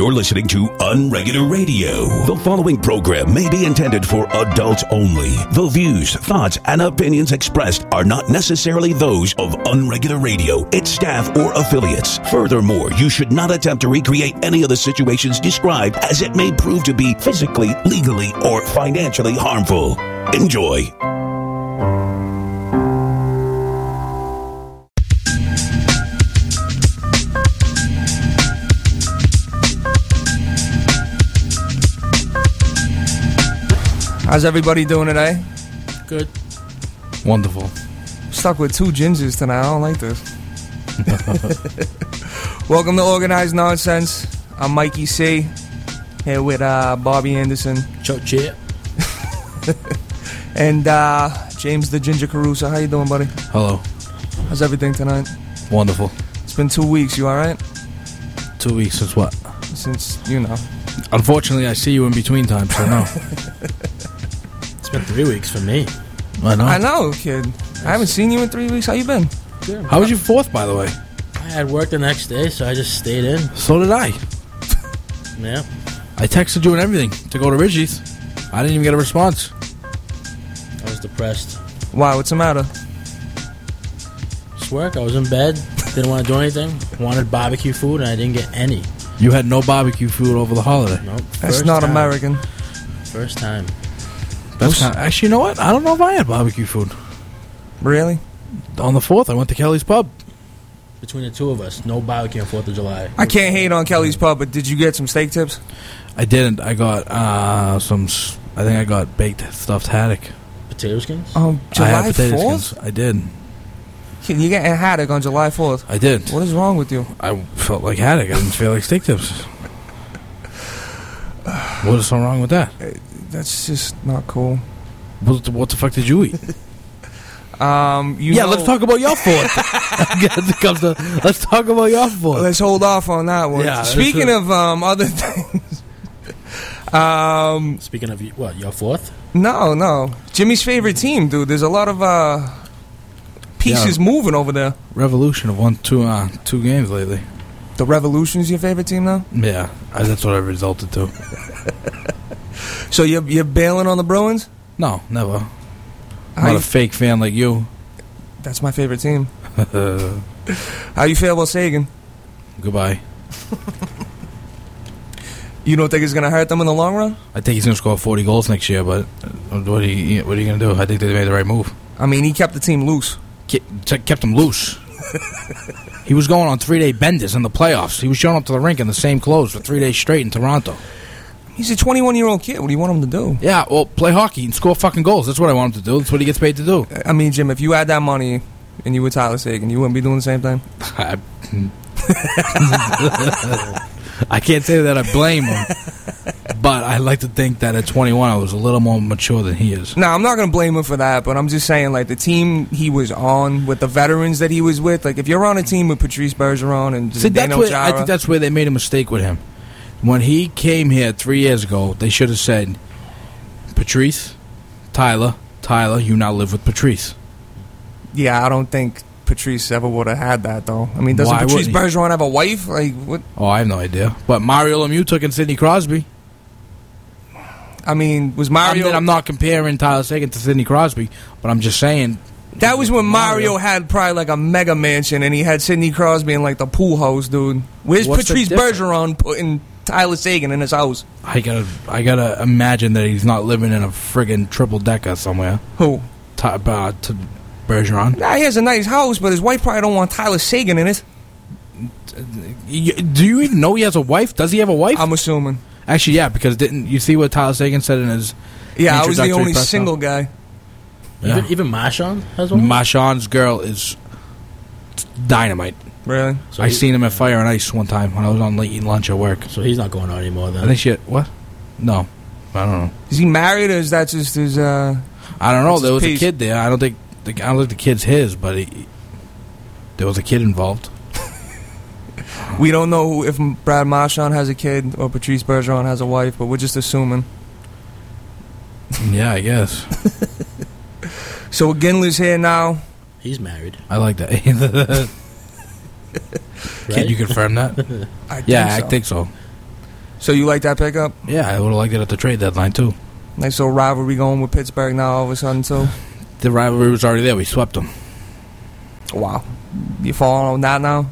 You're listening to Unregular Radio. The following program may be intended for adults only. The views, thoughts, and opinions expressed are not necessarily those of Unregular Radio, its staff, or affiliates. Furthermore, you should not attempt to recreate any of the situations described as it may prove to be physically, legally, or financially harmful. Enjoy. How's everybody doing today? Good. Wonderful. Stuck with two gingers tonight. I don't like this. Welcome to Organized Nonsense. I'm Mikey C. Here with uh, Bobby Anderson. Chuck Chair. and uh, James the Ginger Caruso. How you doing, buddy? Hello. How's everything tonight? Wonderful. It's been two weeks. You all right? Two weeks since what? Since you know. Unfortunately, I see you in between times, so no. It's been three weeks for me. I know. I know, kid. I haven't seen you in three weeks. How you been? How was your fourth, by the way? I had work the next day, so I just stayed in. So did I. Yeah. I texted you and everything to go to Reggie's. I didn't even get a response. I was depressed. Wow, what's the matter? Just work. I was in bed. Didn't want to do anything. Wanted barbecue food, and I didn't get any. You had no barbecue food over the holiday. Nope. That's First not time. American. First time. That's kind actually, you know what? I don't know if I had barbecue food. Really? On the fourth, I went to Kelly's Pub. Between the two of us, no barbecue on Fourth of July. I can't hate on Kelly's Pub, but did you get some steak tips? I didn't. I got uh, some. s- I think I got baked stuffed haddock. Potato skins. Oh, I July had potato 4th? skins. I did. Kid, You getting haddock on July 4th. I did. What is wrong with you? I felt like haddock. I didn't feel like steak tips. What is so wrong with that? That's just not cool. What the, what the fuck did you eat? Um, you yeah, know- let's talk about your fourth. To- let's talk about your fourth. Let's hold off on that one. Yeah, Speaking of um, other things, um, Speaking of, what, your fourth? no, no, Jimmy's favorite team, dude. There's a lot of uh, pieces Yeah. moving over there. Revolution have won two uh, two games lately. The Revolution's your favorite team now. Yeah, I, that's what it resulted to. So you're you're bailing on the Bruins? No, never. I'm not you- a fake fan like you. That's my favorite team. How you feel about Seguin? Goodbye. You don't think it's gonna hurt them in the long run? I think he's going to score 40 goals next year, but what are you, what are you going to do? I think they made the right move. I mean, he kept the team loose. Kept, kept him loose. he was going on three day benders in the playoffs. He was showing up to the rink in the same clothes for three days straight in Toronto. He's a 21 year old kid. What do you want him to do? Yeah, well, play hockey and score fucking goals. That's what I want him to do. That's what he gets paid to do. Uh, I mean, Jim, if you had that money and you were Tyler Seguin, you wouldn't be doing the same thing. I, I can't say that I blame him, but I like to think that at 21 I was a little more mature than he is. No, I'm not gonna blame him for that, but I'm just saying, like the team he was on with the veterans that he was with. Like if you're on a team with Patrice Bergeron and See, that's Zdeno where, I think that's where they made a mistake with him. When he came here three years ago, they should have said, Patrice, Tyler, Tyler, you now live with Patrice. yeah, I don't think Patrice ever would have had that though. I mean, doesn't Why Patrice wouldn't he? Bergeron have a wife? Like what? Oh, I have no idea. But Mario Lemieux took in Sidney Crosby. I mean, was Mario? I'm not comparing Tyler Seguin to Sidney Crosby, but I'm just saying. that was when Mario, Mario. had probably like a mega mansion, and he had Sidney Crosby in like the pool house, dude. Where's What's Patrice? Bergeron putting Tyler Seguin in his house? I gotta, I gotta imagine that he's not living in a friggin' triple decker somewhere. Who? Ty, uh, to Bergeron. Nah, he has a nice house, but his wife probably don't want Tyler Seguin in it. Do you even know he has a wife? Does he have a wife? I'm assuming. Actually, yeah, because didn't you see what Tyler Seguin said in his Yeah, I was the only single conference? guy. Yeah. Even, even Marchand has one? Marchand's girl is dynamite. Really? So I he- seen him at Fire and Ice one time when I was on late eating lunch at work. So he's not going on anymore then. I then. think she had, what? No, I don't know. Is he married or is that just his? uh I don't know. That's There his was a piece. kid there. I don't think the, I don't think the kid's his, but he, there was a kid involved. We don't know if Brad Marchand has a kid or Patrice Bergeron has a wife, but we're just assuming. Yeah, I guess. So Iginla's here now. He's married. I like that. Right? Can you confirm that? I yeah, think so. I think so. So you like that pickup? Yeah, I would have liked it at the trade deadline too. Nice little rivalry going with Pittsburgh now all of a sudden too. The rivalry was already there. We swept them. Wow. You falling on that now?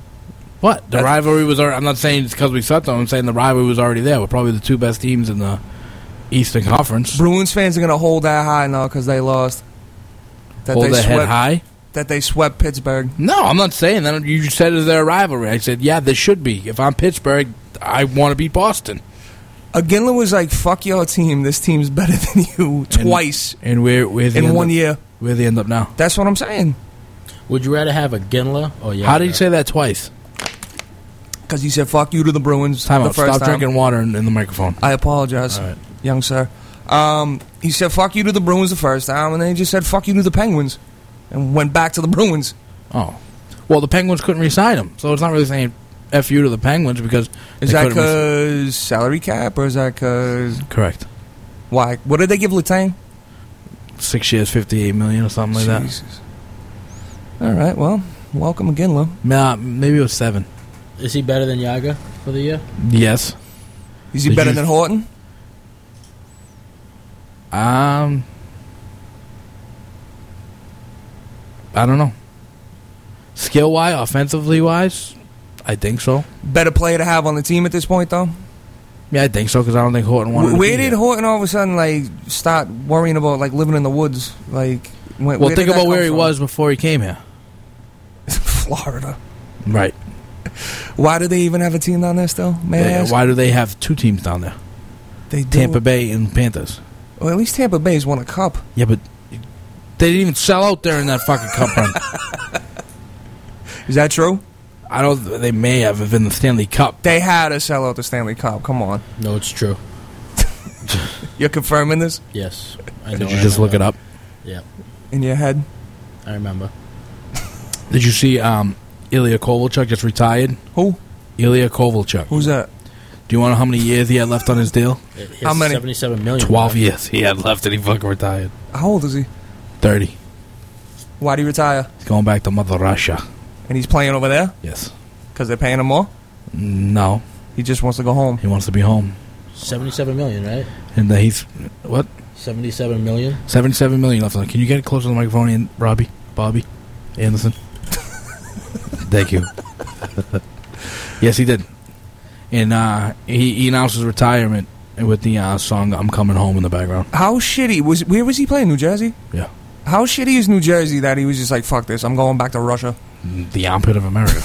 What? The That's- rivalry was. already I'm not saying it's because we swept them. I'm saying the rivalry was already there. We're probably the two best teams in the Eastern Conference. Bruins fans are gonna hold that high now because they lost. That Hold they their head swept, high. That they swept Pittsburgh. No, I'm not saying that. You said is their a rivalry? I said yeah, this should be. If I'm Pittsburgh, I want to beat Boston. Iginla was like, "Fuck your team. This team's better than you." Twice And where where they in one up, year. Where they end up now? That's what I'm saying. Would you rather have a Ginla or yeah? How did you say that twice? Because he said, "Fuck you" to the Bruins. Time the out. first Stop time. drinking water in, in the microphone. I apologize, All right. young sir. Um, he said, "Fuck you" to the Bruins the first time, and then he just said, "Fuck you" to the Penguins, and went back to the Bruins. Oh, well, the Penguins couldn't re-sign him, so it's not really saying "f you" to the Penguins because Is that couldn't re- because salary cap, or is that because correct? why? What did they give Letang? Six years, fifty-eight million or something like Jesus. All right, well, welcome again, Lou. Nah, maybe it was seven. Is he better than Jagr for the year? Yes. Is he Did better you- than Horton? Um, I don't know. Skill wise, offensively wise, I think so. Better player to have on the team at this point, though. Yeah, I think so because I don't think Horton wanted. Where did here. Horton all of a sudden like start worrying about like living in the woods? Like, when, Well, think about where he from? was before he came here. Florida. Right. Why do they even have a team down there still? Uh, ask? why do they have two teams down there? They do. Tampa Bay and Panthers. Well, at least Tampa Bay's won a cup. Yeah, but they didn't even sell out there in that fucking cup run. Is that true? I don't. They may have if in the Stanley Cup. They had to sell out the Stanley Cup. Come on, No, it's true. you're confirming this Yes, I know. Did you I just look it up? Yeah, in your head? I remember. Did you see um, Ilya Kovalchuk just retired? Who? Ilya Kovalchuk. Who's that? Do you want to know how many years he had left on his deal? It- How many? Seventy-seven million. Twelve years he had left, and he fucking retired. How old is he? Thirty. Why do you retire? He's going back to Mother Russia. And he's playing over there Yes. because they're paying him more. No, He just wants to go home. he wants to be home, Seventy-seven million, right? and then he's what? Seventy-seven million. Seventy-seven million left on. it. Can you get it closer to the microphone, and Robbie, Bobby, Anderson? Thank you. yes, he did, and uh, he, he announced his retirement with the uh, song "I'm Coming Home" in the background. How shitty was? Where was he playing? New Jersey. Yeah, How shitty is New Jersey that he was just like, "Fuck this, I'm going back to Russia." the armpit of America.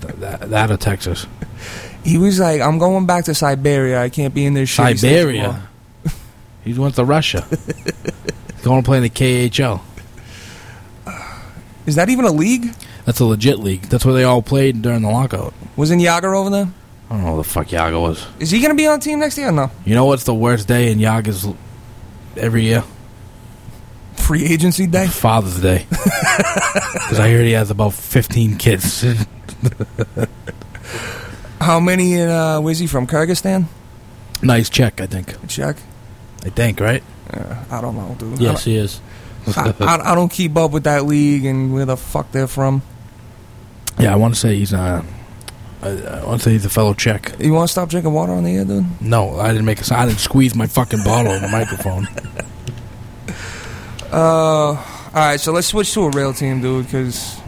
Th- that, that or Texas, He was like, "I'm going back to Siberia. I can't be in this anymore." Siberia. he went to Russia. He's going to play in the KHL. Is that even a league? That's a legit league. That's where they all played during the lockout. Wasn't Jagr over there? I don't know who the fuck Jagr was. Is he gonna be on the team next year? No. You know what's the worst day in Jagr's every year? Free agency day. Father's Day. Because I heard he has about 15 kids. How many? In, uh, where's he from? Kyrgyzstan. nice check, I think. Check. I think, right? Uh, I don't know, dude. Yes, he is. I, I, I don't keep up with that league and where the fuck they're from. Yeah, I want to say he's uh, I, I want to say he's a fellow Czech. You want to stop drinking water on the air, dude? No, I didn't make a sound. I didn't squeeze my fucking bottle in the microphone. Uh, all right. So let's switch to a real team, dude. Because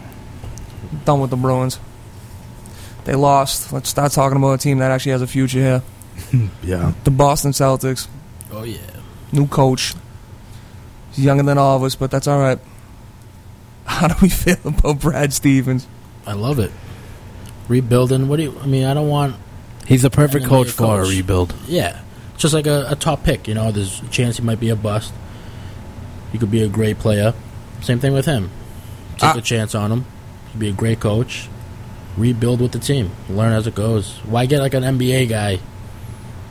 done with the Bruins. They lost. Let's start talking about a team that actually has a future here. Yeah. The Boston Celtics. Oh yeah. New coach. He's younger than all of us, but that's all right. How do we feel about Brad Stevens? I love it. Rebuilding. What do you? I mean, I don't want. He's the perfect NBA coach for a rebuild. Yeah, just like a, a top pick. You know, there's a chance he might be a bust. He could be a great player. Same thing with him. Take Ah. a chance on him. He'd be a great coach. Rebuild with the team. Learn as it goes. Why get like an NBA guy?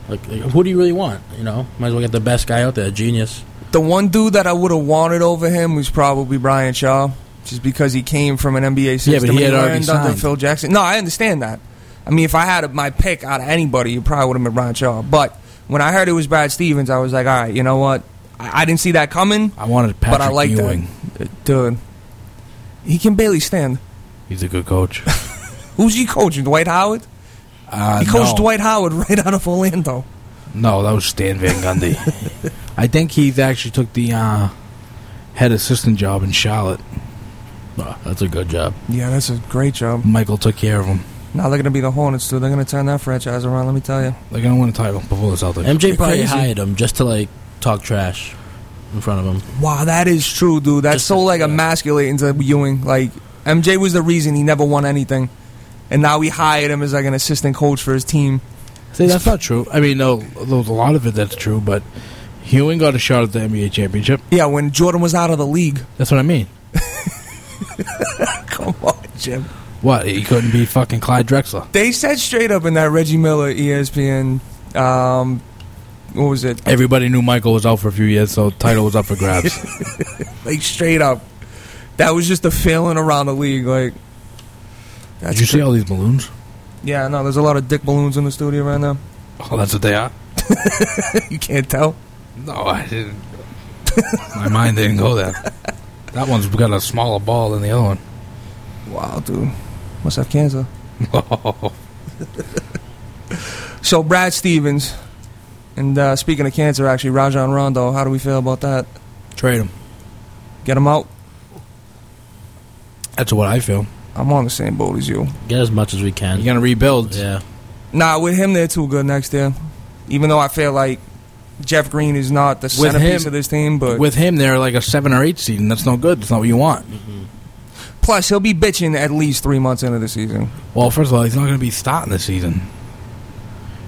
Like, like, who do you really want? You know, might as well get the best guy out there. Genius. The one dude that I would have wanted over him was probably Brian Shaw, just because he came from an NBA system. Yeah, but he had already signed. Phil Jackson. No, I understand that. I mean, if I had my pick out of anybody, it probably would have been Brian Shaw. But when I heard it was Brad Stevens, I was like, all right, you know what? I, I didn't see that coming, I wanted Patrick but I like Ewing. that. Dude, he can barely stand. He's a good coach. Who's he coaching? Dwight Howard? Uh, He coached no. Dwight Howard right out of Orlando. No, that was Stan Van Gundy. I think he actually took the uh, head assistant job in Charlotte. Oh, that's a good job. Yeah, that's a great job. Michael took care of him. Now they're gonna be the Hornets too. They're gonna turn that franchise around. Let me tell you. They're gonna win a title before the Celtics. MJ probably crazy. hired him just to like talk trash in front of him. Wow, that is true, dude. That's Just so a- like yeah. emasculating to Ewing. Like MJ was the reason he never won anything, and now we hired him as like an assistant coach for his team. See, that's not true. I mean, no, there's a lot of it that's true, but Ewing got a shot at the NBA championship. Yeah, when Jordan was out of the league. That's what I mean. Come on, Jim. What? He couldn't be fucking Clyde Drexler. They said straight up in that Reggie Miller ESPN. Um, what was it? Everybody knew Michael was out for a few years, so title was up for grabs. Like straight up. That was just a feeling around the league. Like, that's Did you see all these balloons? Yeah, no. There's a lot of dick balloons in the studio right now. Oh, that's what they are. you can't tell. No, I didn't. My mind didn't go there. That one's got a smaller ball than the other one. Wow, dude. Must have cancer. So Brad Stevens, and uh, speaking of cancer, actually Rajon Rondo. How do we feel about that? Trade him. Get him out. That's what I feel. I'm on the same boat as you. Get as much as we can. You're gonna rebuild. Yeah. Nah, with him they're too good next year. Even though I feel like Jeff Green is not the With centerpiece him- of this team, but With him, they're like a seven or eight seed, and that's no good. That's not what you want. plus he'll be bitching at least three months into the season. Well, first of all, he's not going to be starting the season.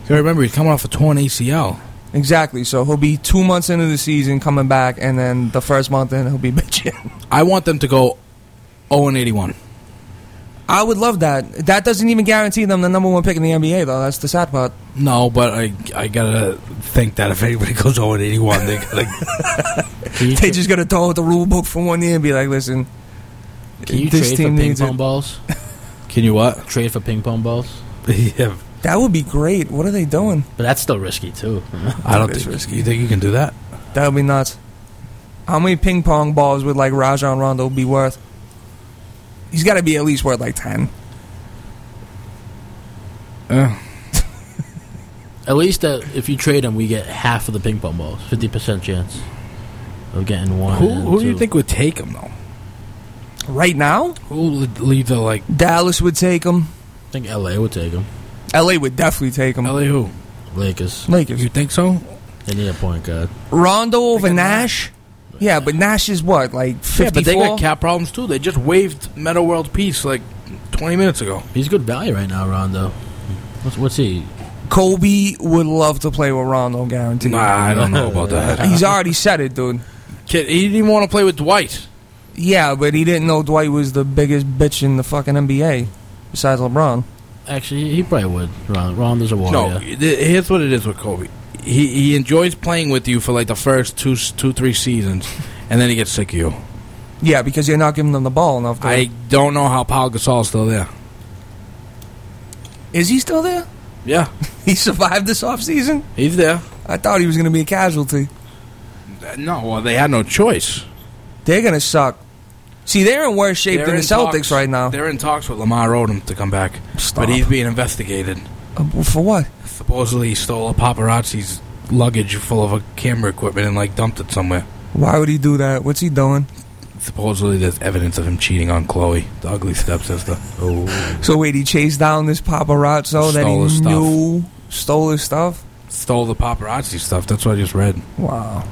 You remember, he's coming off a torn ACL. Exactly. So he'll be two months into the season coming back, and then the first month in he'll be bitching. I want them to go 0 and 81. I would love that. That doesn't even guarantee them the number one pick in the NBA, though. That's the sad part. No, but I I gotta think that if anybody goes 0 and 81, they gotta. They just gotta throw out the rule book for one year and be like, listen, can you this trade for ping pong it. balls? Can you what? Trade for ping pong balls? yeah, That would be great. What are they doing? But that's still risky too. I don't think. risky. You think you can do that? That would be nuts. How many ping pong balls would like Rajon Rondo be worth? He's got to be at least worth like ten. Yeah. At least uh, if you trade him, we get half of the ping pong balls. Fifty percent chance of getting one. Who who do you think would take him though? Right now, Who would leave the like Dallas would take him. I think LA would take him. LA would definitely take him. LA? Who? Lakers. Lakers. You think so? They need a point guard. Rondo over Nash. Yeah, but Nash is what like Yeah, fifty but they got cap problems too. They just waived Metta World Peace like 20 minutes ago. He's good value right now, Rondo. What's, what's he? Kobe would love to play with Rondo, guaranteed. Nah, I don't know about that. He's already said it, dude. Kid, he didn't even want to play with Dwight. Yeah, but he didn't know Dwight was the biggest bitch in the fucking NBA, besides LeBron. Actually, he probably would. Ron, Rondo's a No, warrior. th- here's what it is with Kobe. He he enjoys playing with you for like the first two two three seasons, and then he gets sick of you. Yeah, because you're not giving them the ball enough. Dude. I don't know how Paul Gasol's still there. Is he still there? Yeah, He survived this offseason? he's there. I thought he was going to be a casualty. Uh, No, well, they had no choice. They're going to suck. See, they're in worse shape They're than the in Celtics talks- right now. They're in talks with Lamar Odom to come back, Stop. but he's being investigated. Uh, for what? Supposedly, he stole a paparazzi's luggage full of uh, camera equipment and like dumped it somewhere. Why would he do that? What's he doing? Supposedly, there's evidence of him cheating on Khloe, the ugly stepsister. Oh, So wait, he chased down this paparazzo that Stole his he stuff. knew stole his stuff? stole the paparazzi stuff. That's what I just read. Wow.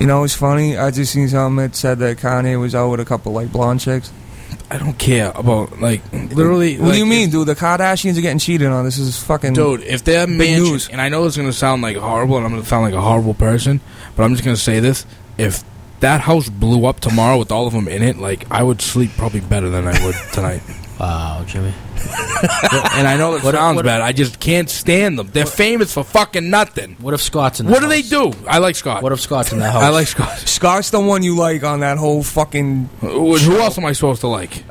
You know, it's funny. I just seen something that said that Kanye was out with a couple like blonde chicks. I don't care about like literally. What do you like, mean, dude? The Kardashians are getting cheated on. This is fucking. Dude, if they're Big mansion, news. and I know it's gonna sound like horrible, and I'm gonna sound like a horrible person, but I'm just gonna say this: if that house blew up tomorrow with all of them in it, like I would sleep probably better than I would tonight. Wow, Jimmy. And I know that What- sounds what- bad. I just can't stand them. They're famous for fucking nothing. What if Scott's in the What do they do? I like Scott. What if Scott's in that house? I like Scott. Scott's the one you like on that whole fucking. Who who else am I supposed to like?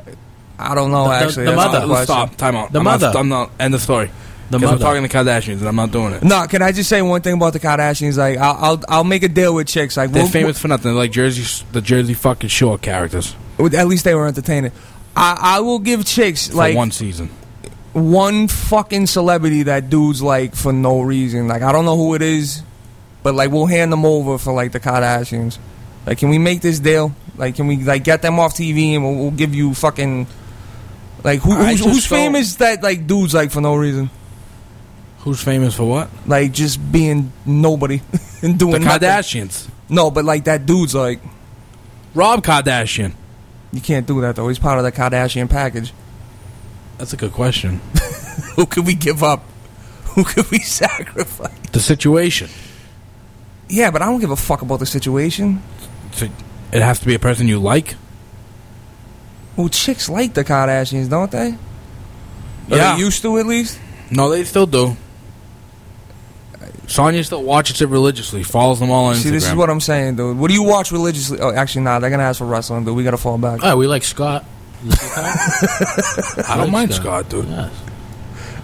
I don't know. The- the- actually, the That's mother. the question. Stop. Time out. The I'm mother. Not, I'm not. End the story. The Because I'm mother. talking to Kardashians, and I'm not doing it. No, can I just say one thing about the Kardashians? Like, I'll I'll, I'll make a deal with chicks. Like, They're we'll- famous for nothing. They're like Jersey, the Jersey fucking Shore characters at least they were entertaining. I I will give chicks for like one season. one fucking celebrity that dudes like for no reason. Like I don't know who it is, but like we'll hand them over for like the Kardashians. Like, can we make this deal? Like, can we like get them off TV and we'll, we'll give you fucking like who, who's, who's famous that like dudes like for no reason? Who's famous for what? Like just being nobody and doing The nothing. Kardashians. No, but like that dude's like Rob Kardashian. You can't do that though. He's part of the Kardashian package. That's a good question. Who could we give up? Who could we sacrifice? The situation. Yeah, but I don't give a fuck about the situation. So it has to be a person you like. Well, chicks like the Kardashians, don't they? Or Yeah. they used to at least. No, they still do. Sonya still watches it religiously. Follows them all on See, Instagram. this is what I'm saying, dude. What do you watch religiously? Oh, actually, nah. They're gonna ask for wrestling, dude. We gotta fall back. Oh, we like Scott. I don't mind Scott, dude. Yes.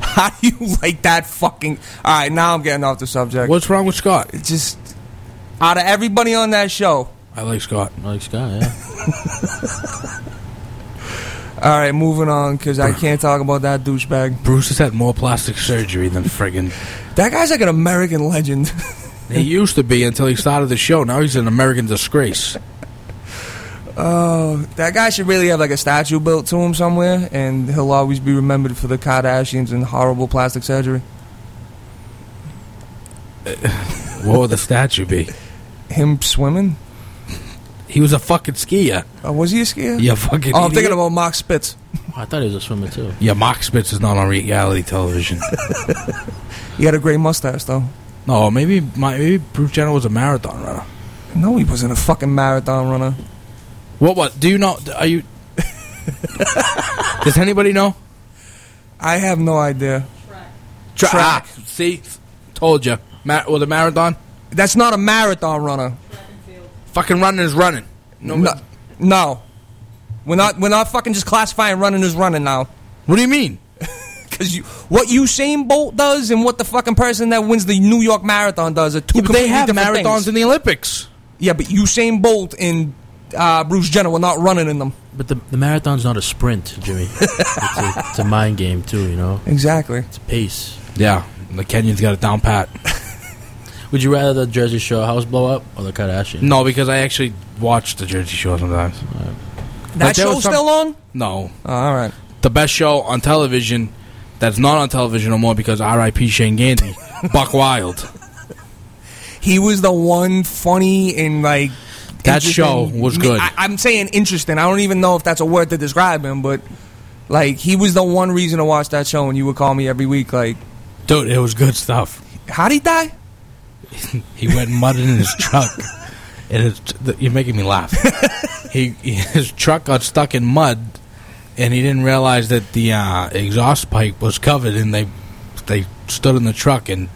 How do you like that fucking? All right, now I'm getting off the subject. What's wrong with Scott? It's just out of everybody on that show. I like Scott. I like Scott, yeah. All right, moving on because I can't talk about that douchebag. Bruce has had more plastic surgery than friggin' That guy's like an American legend. he used to be until he started the show. Now he's an American disgrace. Oh, that guy should really have like a statue built to him somewhere, and he'll always be remembered for the Kardashians and horrible plastic surgery. What would the statue be? Him swimming? He was a fucking skier. Oh, was he a skier? Yeah, fucking. Oh, I'm idiot. thinking about Mark Spitz. I thought he was a swimmer too. Yeah, Mark Spitz is not on reality television. He had a great mustache, though. no, maybe my, maybe Bruce Jenner was a marathon runner. No, he wasn't a fucking marathon runner. What? What? Do you know? Are you? Does anybody know? I have no idea. Tra- Track. ah, see, told you. Ma- was a marathon? That's not a marathon runner. Fucking running is running. No, No, no. We're not. We're not fucking just classifying running as running now. What do you mean? Because you, what Usain Bolt does and what the fucking person that wins the New York Marathon does are two Yeah, but they have different marathons things. in the Olympics. yeah, but Usain Bolt and uh, Bruce Jenner were not running in them. But the the marathon's not a sprint, Jimmy. it's, a, it's a mind game too, you know. Exactly. It's a pace. Yeah, the Kenyans got it down pat. Would you rather the Jersey Shore house blow up or the Kardashians? no, because I actually watch the Jersey Shore sometimes. That Like, show's some- still on? No, Oh, all right. the best show on television that's not on television no more because R.I.P. Shain Gandee, Buck Wild. He was the one funny and like That show was good. I, I'm saying interesting. I don't even know if that's a word to describe him, but like he was the one reason to watch that show, and you would call me every week. Like, Dude, it was good stuff. How did he die? He went mudding in his truck, and th- you're making me laugh. he his truck got stuck in mud, and he didn't realize that the uh, exhaust pipe was covered, and they they stood in the truck and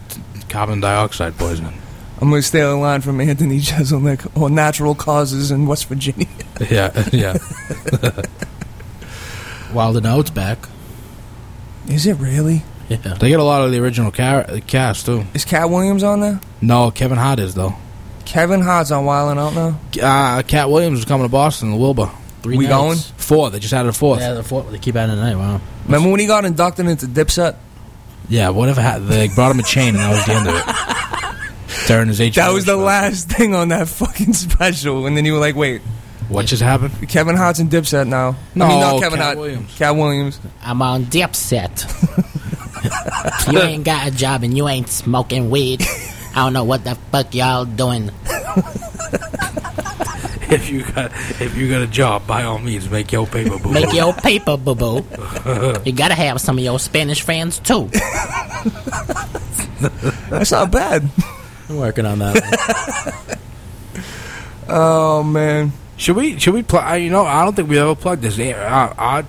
carbon dioxide poisoning. I'm gonna steal a line from Anthony Jeselnik on natural causes in West Virginia. Yeah, yeah. Wild 'N Out's back. Is it really? Yeah. They get a lot of the original car- cast too. Is Katt Williams on there? No, Kevin Hart is though. Kevin Hart's on Wild 'N Out now. Uh, Katt Williams is coming to Boston, the Wilbur. Three We nights. Four. They just added a fourth. Yeah, the four, they keep adding tonight. Wow. Remember when he got inducted into Dipset? Yeah, whatever. Ha- they brought him a chain, and that was the end of it. During his age, That was the last thing on that fucking special, and then you were like, "Wait, What just happened? Kevin Hart's in Dipset now." No, I mean, not Kevin Katt Hart. Williams. Katt Williams. I'm on Dipset. you ain't got a job and you ain't smoking weed. I don't know what the fuck y'all doing. If you got if you got a job, by all means, make your paper. Boo. Make your paper, boo boo. You gotta have some of your Spanish friends too. That's not bad. I'm working on that. Oh man. Should we? Should we? Pl- uh, you know, I don't think we ever plugged this. Uh, our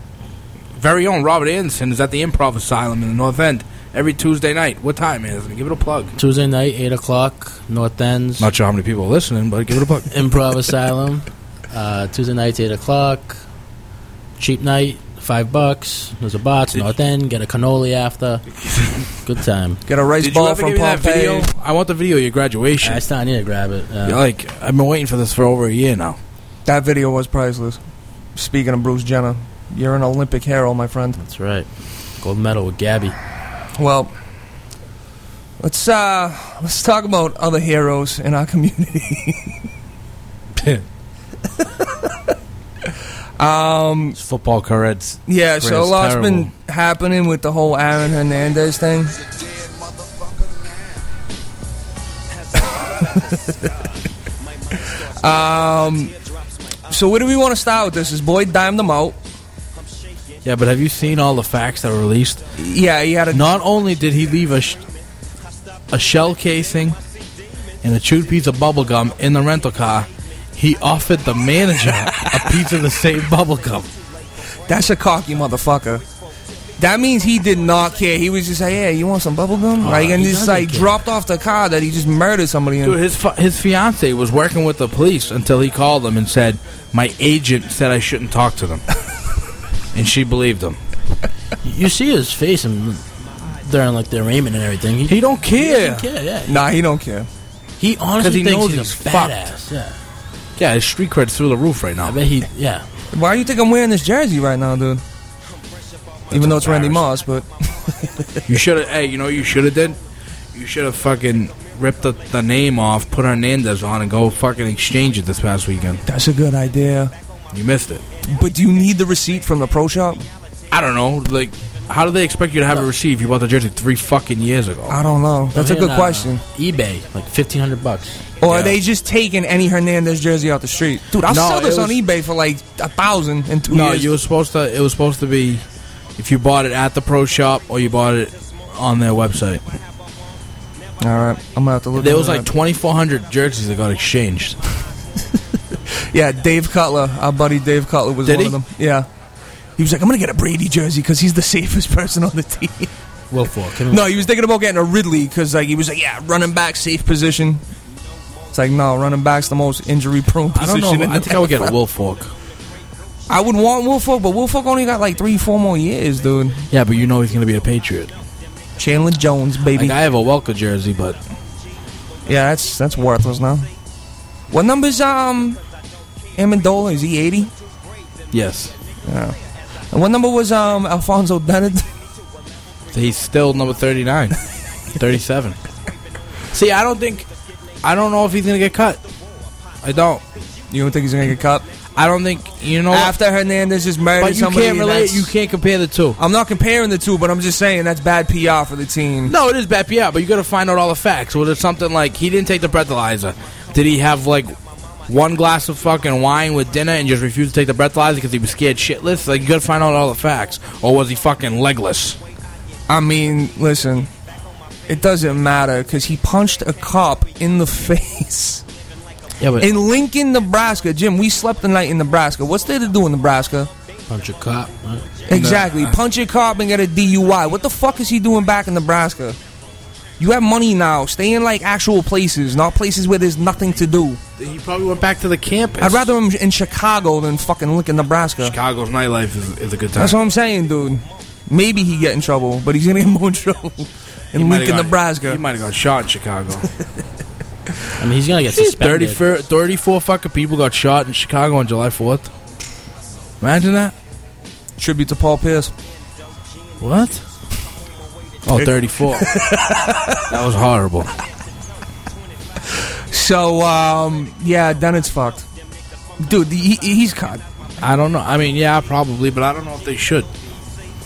very own Robert Anderson is at the Improv Asylum in the North End every Tuesday night. What time is it? Give it a plug. Tuesday night, eight o'clock, North Ends, Not sure how many people are listening, but give it a plug. Improv Asylum. Uh, Tuesday night, eight o'clock. Cheap night, five bucks. There's a box, North End. Get a cannoli after. Good time. Get a rice Did ball ever from give me video? Pompeii. I want the video of your graduation. I still need to grab it. Uh, You're like I've been waiting for this for over a year now. That video was priceless. Speaking of Bruce Jenner, you're an Olympic hero, my friend. That's right. Gold medal with Gabby. Well, let's uh let's talk about other heroes in our community. um, It's football cards. yeah, so a lot's terrible. been happening with the whole Aaron Hernandez thing. um, so where do we want to start with this? Is Boyd dimed them out? Yeah, but have you seen all the facts that were released? Yeah, he had a Not only did he leave a sh- a shell casing and a chewed piece of bubble gum in the rental car, he offered the manager a piece of the same bubble gum. That's a cocky motherfucker. That means he did not care. He was just like, "Yeah, you want some bubble gum?" Uh, like, and he just doesn't like care. dropped off the car that he just murdered somebody in. Dude, his fi- his fiance was working with the police until he called them and said, "My agent said I shouldn't talk to them," and she believed him. You see his face and during like the arraignment and everything. He, He don't care. doesn't care. Yeah, Nah, he don't care. he honestly he thinks knows he's, he's a fucked. badass. Yeah, Yeah, his street cred's through the roof right now. I bet he. Yeah, Why do you think I'm wearing this jersey right now, dude? Even though it's Randy Moss, but You should have. Hey, you know what you should have did? You should have fucking ripped the, the name off, put Hernandez on, and go fucking exchange it this past weekend. that's a good idea. You missed it. But do you need the receipt from the pro shop? I don't know. Like, how do they expect you to have a receipt if you bought the jersey three fucking years ago? I don't know. That's a I mean, good uh, question. eBay like fifteen hundred bucks. Or yeah. are they just taking any Hernandez jersey off the street? Dude, I'll No, sell this it on was- eBay for like a thousand in two No, years. you were supposed to. It was supposed to be if you bought it at the pro shop or you bought it on their website. All right, I'm gonna have to look. There was like 2,400 jerseys that got exchanged. Yeah, Dave Cutler, our buddy Dave Cutler was Did one he? of them. Yeah. He was like, I'm going to get a Brady jersey because he's the safest person on the team. Fork. Him no, he was thinking about getting a Ridley because like, he was like, yeah, running back, safe position. It's like, no, running back's the most injury prone I position. don't know. in I the think I would get a NFL. I would want Wilfork, but Wilfork only got like three, four more years, dude. Yeah, but you know he's going to be a Patriot. Chandler Jones, baby. Like, I have a Welker jersey, but yeah, that's that's worthless now. What number's um Amendola? Is he 80? yes. Yeah. And what number was um Alfonzo Dennard? He's still number 39. 37. See, I don't think. I don't know if he's going to get cut. I don't. you don't think he's gonna get cut I don't think. You know after Hernandez just murdered But you somebody? can't relate. You can't compare the two. I'm not comparing the two, but I'm just saying that's bad PR for the team. No, it is bad PR, but you got to find out all the facts. Was it something like he didn't take the breathalyzer? Did he have like one glass of fucking wine with dinner and just refused to take the breathalyzer because he was scared shitless? Like you got to find out all the facts. Or was he fucking legless? I mean, listen, it doesn't matter because he punched a cop in the face Yeah, but in Lincoln, Nebraska. Jim, we slept the night in Nebraska. What's there to do in Nebraska? punch a cop. Right? Exactly. Punch a cop and get a DUI. What the fuck is he doing back in Nebraska? You have money now. Stay in like actual places, not places where there's nothing to do. he probably went back to the campus. I'd rather him in Chicago than fucking Lincoln, Nebraska. Chicago's nightlife is, is a good time. That's what I'm saying, dude. Maybe he get in trouble, but he's gonna get more in trouble in He Lincoln, got- Nebraska. He might have got shot in Chicago. I mean, he's gonna get 30, suspended. 34 fucking people got shot in Chicago on July 4th. Imagine that. Tribute to Paul Pierce. What? Oh, 34. that was horrible. So, um, yeah, then it's fucked. Dude, he, he's cut. I don't know. I mean, yeah, probably, but I don't know if they should.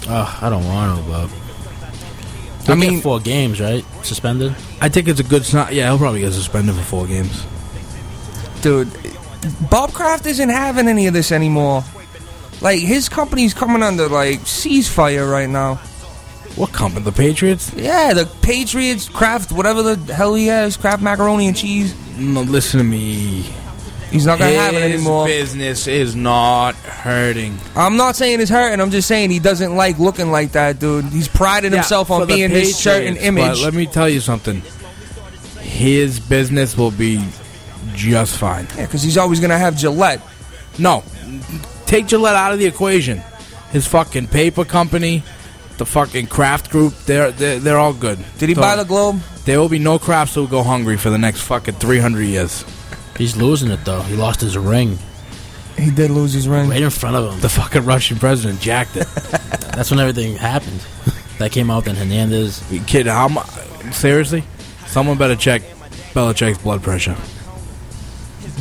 Ugh, I don't want to, but I mean- four games, right? Suspended. I think it's a good sign. Yeah, he'll probably get suspended for four games. Dude, Bob Kraft isn't having any of this anymore. Like, his company's coming under, like, ceasefire right now. What company? The Patriots? Yeah, the Patriots, Kraft, whatever the hell he has, Kraft macaroni and cheese. No, listen to me. He's not gonna have it His anymore. business is not hurting. I'm not saying it's hurting. I'm just saying he doesn't like looking like that, dude. He's prided himself for on the being his certain Patriots, image. But let me tell you something. His business will be just fine. yeah, because he's always gonna have Gillette. No, take Gillette out of the equation. His fucking paper company, the fucking Kraft Group, they're they're, they're all good. Did he So, buy the Globe? There will be no Krafts who will go hungry for the next fucking 300 years. He's losing it though. He lost his ring He did lose his ring. right in front of him. The fucking Russian president jacked it. That's when everything happened. that came out than Hernandez. Kid, how mu- seriously? Someone better check Belichick's blood pressure.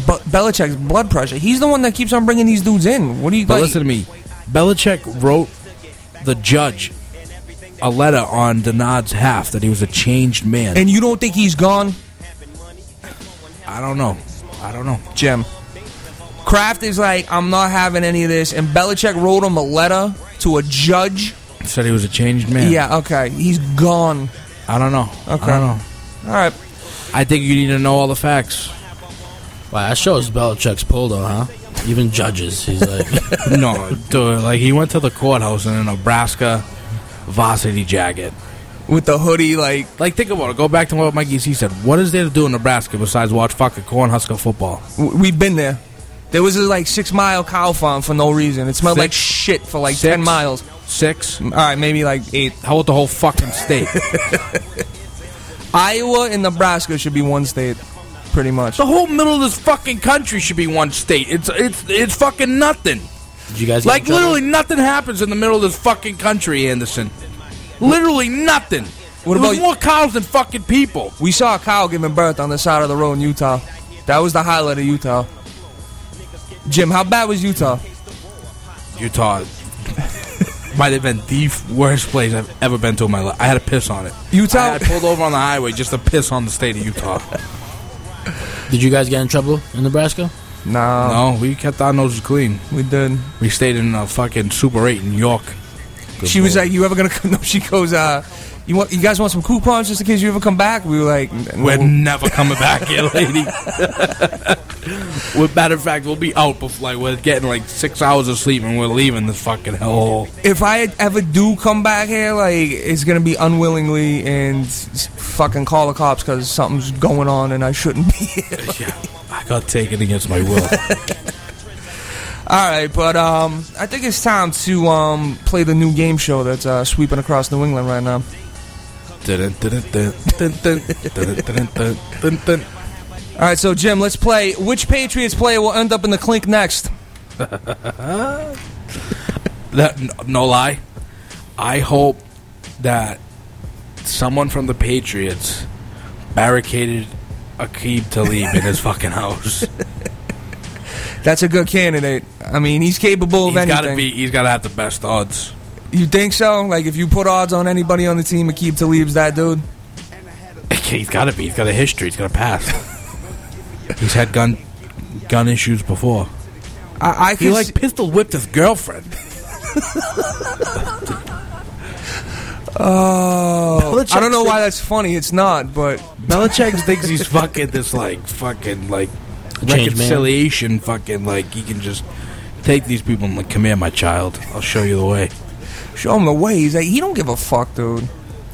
But Belichick's blood pressure. He's the one that keeps on bringing these dudes in. What do you? But like, listen to me. Belichick wrote the judge a letter on Dennard's half that he was a changed man. And you don't think he's gone, I don't know. I don't know. Jim? Kraft is like, I'm not having any of this, and Belichick wrote him a letter to a judge. Said he was a changed man. Yeah, okay, he's gone. I don't know. Okay. I don't know. All right. I think you need to know all the facts. Wow, that shows Belichick's pull though, huh? Even judges, he's like, no, dude, like he went to the courthouse in Nebraska varsity jacket. With the hoodie, like Like, think about it. Go back to what Mikey C said. What is there to do in Nebraska besides watch fucking Cornhusker football? w- we've been there. There was a like six mile cow farm for no reason. It smelled like shit for like Six? ten miles. Six? All right, maybe like eight. How about the whole fucking state? Iowa and Nebraska should be one state, pretty much. the whole middle of this fucking country should be one state. It's it's it's fucking nothing. Did you guys get Like literally nothing happens in the middle of this fucking country, Anderson. Literally nothing. What about- more cows than fucking people? We saw a cow giving birth on the side of the road in Utah. That was the highlight of Utah. Jim, how bad was Utah? Utah might have been the worst place I've ever been to in my life. I had to piss on it. Utah? I, I pulled over on the highway just to piss on the state of Utah. Did you guys get in trouble in Nebraska? Nah, no, we kept our noses clean. we did. We stayed in a fucking Super 8 in York. Good she was boy. like, "You ever gonna come?" No, she goes, "Uh, you want? You guys want some coupons just in case you ever come back?" We were like, "No." We're never coming back here, lady. With matter of fact, we'll be out before like we're getting like six hours of sleep and we're leaving this fucking hellhole. if I ever do come back here, like it's gonna be unwillingly and fucking call the cops because something's going on and I shouldn't be here. Yeah, I got taken against my will. All right, but um, I think it's time to um play the new game show that's uh, sweeping across New England right now. All right, so Jim, let's play. Which Patriots player will end up in the clink next? That n- no lie. I hope that someone from the Patriots barricaded Aqib Talib in his fucking house. That's a good candidate. I mean, he's capable of He's anything. got to be. He's got to have the best odds. You think so? Like, if you put odds on anybody on the team, Akeem Talib's that dude. He's got to be. He's got a history. He's got a past. he's had gun gun issues before. I, I He can like see- pistol whipped his girlfriend. Oh, Belichick I don't know why that's funny. It's not, but Belichick thinks he's fucking this like fucking like Changed man. reconciliation fucking like he can just take these people and like come here my child I'll show you the way show him the way. He's like, he don't give a fuck, dude.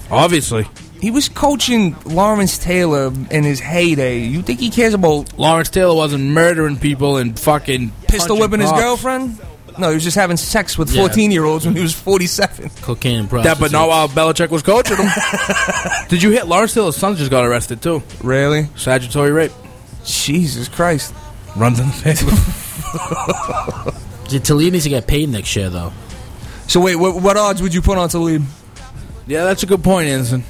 obviously He was coaching Lawrence Taylor in his heyday. You think he cares about Lawrence Taylor wasn't murdering people and fucking pistol whipping his cops. girlfriend? No, he was just having sex with Yeah. 14 year olds when he was 47. Cocaine and that but not while Belichick was coaching him did you hit Lawrence Taylor's son just got arrested too Really? Sagittary rape Jesus Christ. runs in the family Did Talib needs to get paid next year though? So wait, what, what odds would you put on Talib? yeah that's a good point Anderson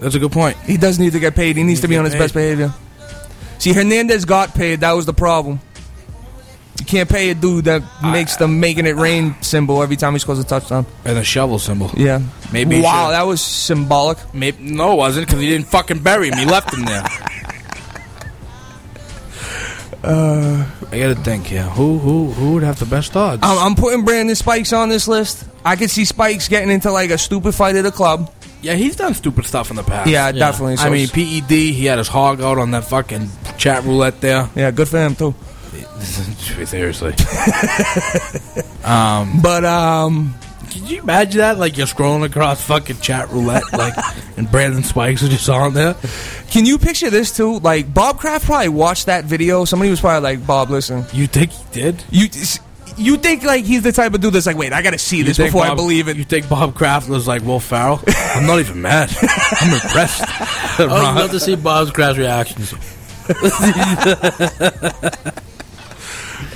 that's a good point He does need to get paid. He needs to be on his paid. best behavior. See, Hernandez got paid. That was the problem. You can't pay a dude that makes the making it rain symbol every time he scores a touchdown. and a shovel symbol Yeah. Maybe Wow, that was symbolic. Maybe, no it wasn't because he didn't fucking bury him he left him there I gotta think here. Who who who would have the best odds? I'm, I'm putting Brandon Spikes on this list. I could see Spikes getting into like a stupid fight at a club. yeah, he's done stupid stuff in the past. Yeah, definitely. So I mean, PED. He had his hog out on that fucking chat roulette there. yeah, good for him too. Seriously, um, But um, can you imagine that? Like you're scrolling across fucking chat roulette, like, and Brandon Spikes is just on there. can you picture this too? Like Bob Kraft probably watched that video. Somebody was probably like, "Bob, listen, You think he did? you." You think like he's the type of dude that's like, wait, I gotta see You this think before I believe it. You think Bob Kraft was like Will Ferrell? I'm not even mad. I'm impressed. I would love to see Bob's crash reactions.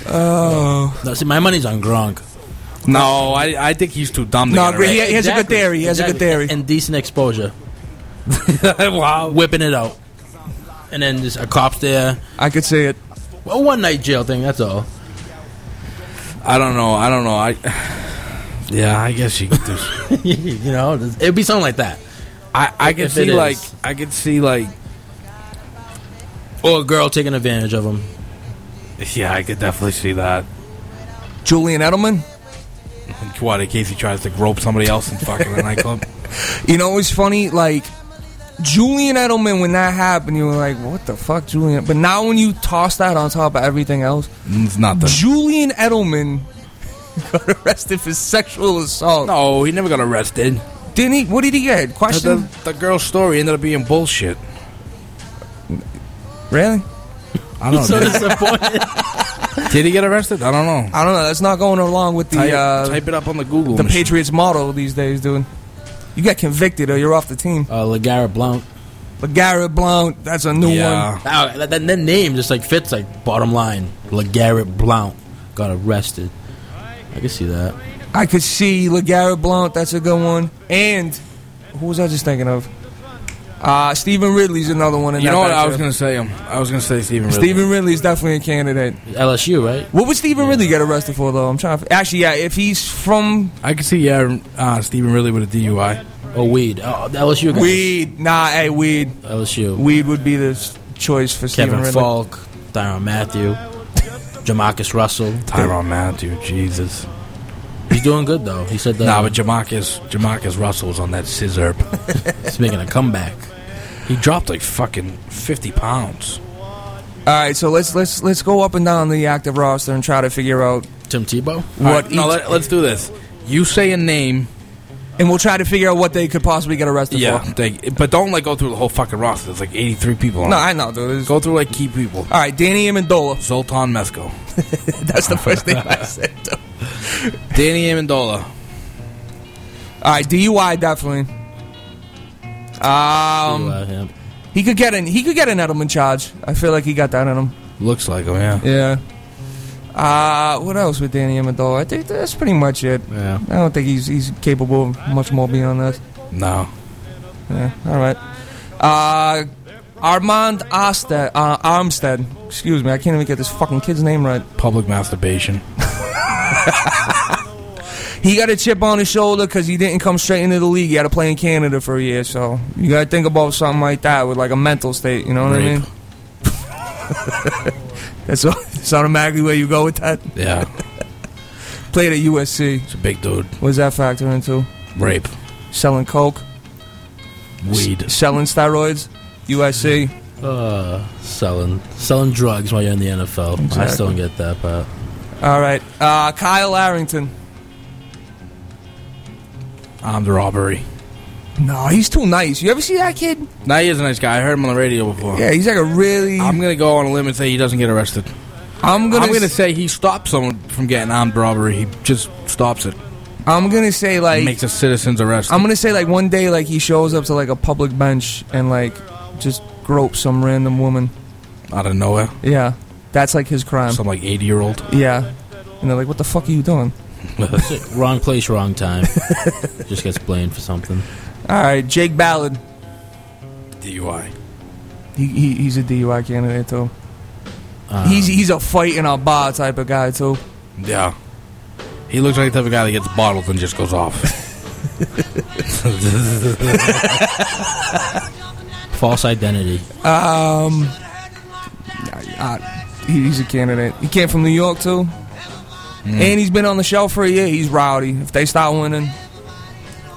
oh. No, see, my money's on Gronk. No, I, I think he's too dumb to No, get agree. He, he has a good Exactly. theory. He has a good Exactly. theory. And decent exposure. wow. Whipping it out. And then just a cop's there. I could see it. Well, one night jail thing, that's all. I don't know. I don't know. I. Yeah, I guess you could do. you know, it'd be something like that. I I could If it see is. like I could see like Or a girl taking advantage of him. yeah I could definitely see that. Julian Edelman. What in case he tries to grope somebody else in fucking a nightclub? You know what's funny? Like Julian Edelman, when that happened, you were like, "What the fuck, Julian?" But now when you toss that on top of everything else, It's not the. Julian Edelman got arrested for sexual assault. No, he never got arrested. Didn't he? What did he get? The, Question? the, the girl's story ended up being bullshit. really? I don't So know. disappointed. Did, did he get arrested? I don't know. I don't know. That's not going along with the Type, uh, type it up on the Google. the machine. Patriots motto these days, dude. You get convicted or you're off the team. uh, LeGarrette Blount. But Garrett Blount, that's a new Yeah. one. Wow, that, that, that name just like fits like bottom line. LeGarrette Blount got arrested. I can see that. I could see LeGarrette Blount, that's a good one. And who was I just thinking of? Uh, Stevan Ridley's another one. In You that know what? I was gonna say him. I was gonna say Stevan. Ridley. Stevan Ridley's definitely a candidate. LSU, right? What would Stevan Ridley get arrested for, though? I'm trying to. Actually, yeah, if he's from I can see yeah, uh, Stevan Ridley with a DUI. Oh, weed. Oh, LSU. guys. weed, nah, hey, weed. LSU. Weed would be the choice for Stevan Kevin Ridley. Faulk, Tyrann Mathieu, Jamarcus Russell. Tyrann Mathieu, Jesus. He's doing good though. He said that Nah, uh, but Jamarcus Jamarcus Russell was on that scissor. he's making a comeback. he dropped like fucking fifty pounds. All right, so let's let's let's go up and down the active roster and try to figure out Tim Tebow. what All right, no, let, let's do this. You say a name, and we'll try to figure out what they could possibly get arrested yeah, for. they, but don't like go through the whole fucking roster. There's like eighty three people. On No, it. I know, dude. It's- go through like key people. All right, Danny Amendola. Zoltan Mesko, That's the first thing I said. Dude. Danny Amendola, All right, DUI definitely. Um, him. he could get an he could get an Edelman charge. I feel like he got that in him. looks like him. Yeah, Yeah. Uh, what else with Danny Amendola? I think that's pretty much it. Yeah. I don't think he's he's capable of much more beyond that. no, Yeah. All right. Uh, Armond Arstead, uh, Armstead. Excuse me, I can't even get this fucking kid's name right. public masturbation. He got a chip on his shoulder because he didn't come straight into the league. He had to play in Canada for a year, so you got to think about something like that with like a mental state. You know what Rape. I mean? That's, that's automatically where you go with that. Yeah, Played at USC. it's a big dude. What's that factor into? Rape, Selling coke, weed. selling steroids. USC. Uh, selling selling drugs while you're in the NFL. I still don't get that part. All right. Uh, Kyle Arrington. Armed robbery. No, he's too nice. You ever see that kid? Now he is a nice guy. I heard him on the radio before. Yeah, he's like a really. I'm gonna go on a limb and say he doesn't get arrested. I'm gonna. I'm gonna say he stops someone from getting armed robbery. He just stops it. I'm gonna say like. makes a citizen's arrest. I'm gonna say like one day like he shows up to like a public bench and like just gropes some random woman. out of nowhere. Yeah, that's like his crime. Some like 80 year old. Yeah, and they're like, "What the fuck are you doing?" Wrong place, wrong time. Just gets blamed for something. All right, Jake Ballard. DUI. He, he he's a DUI candidate too. Um, he's he's a fight in a bar type of guy too. Yeah. He looks like the type of guy that gets bottled and just goes off. false identity. Um, uh, he- he's a candidate. He came from New York too, and he's been on the show for a year. He's rowdy. If they start winning,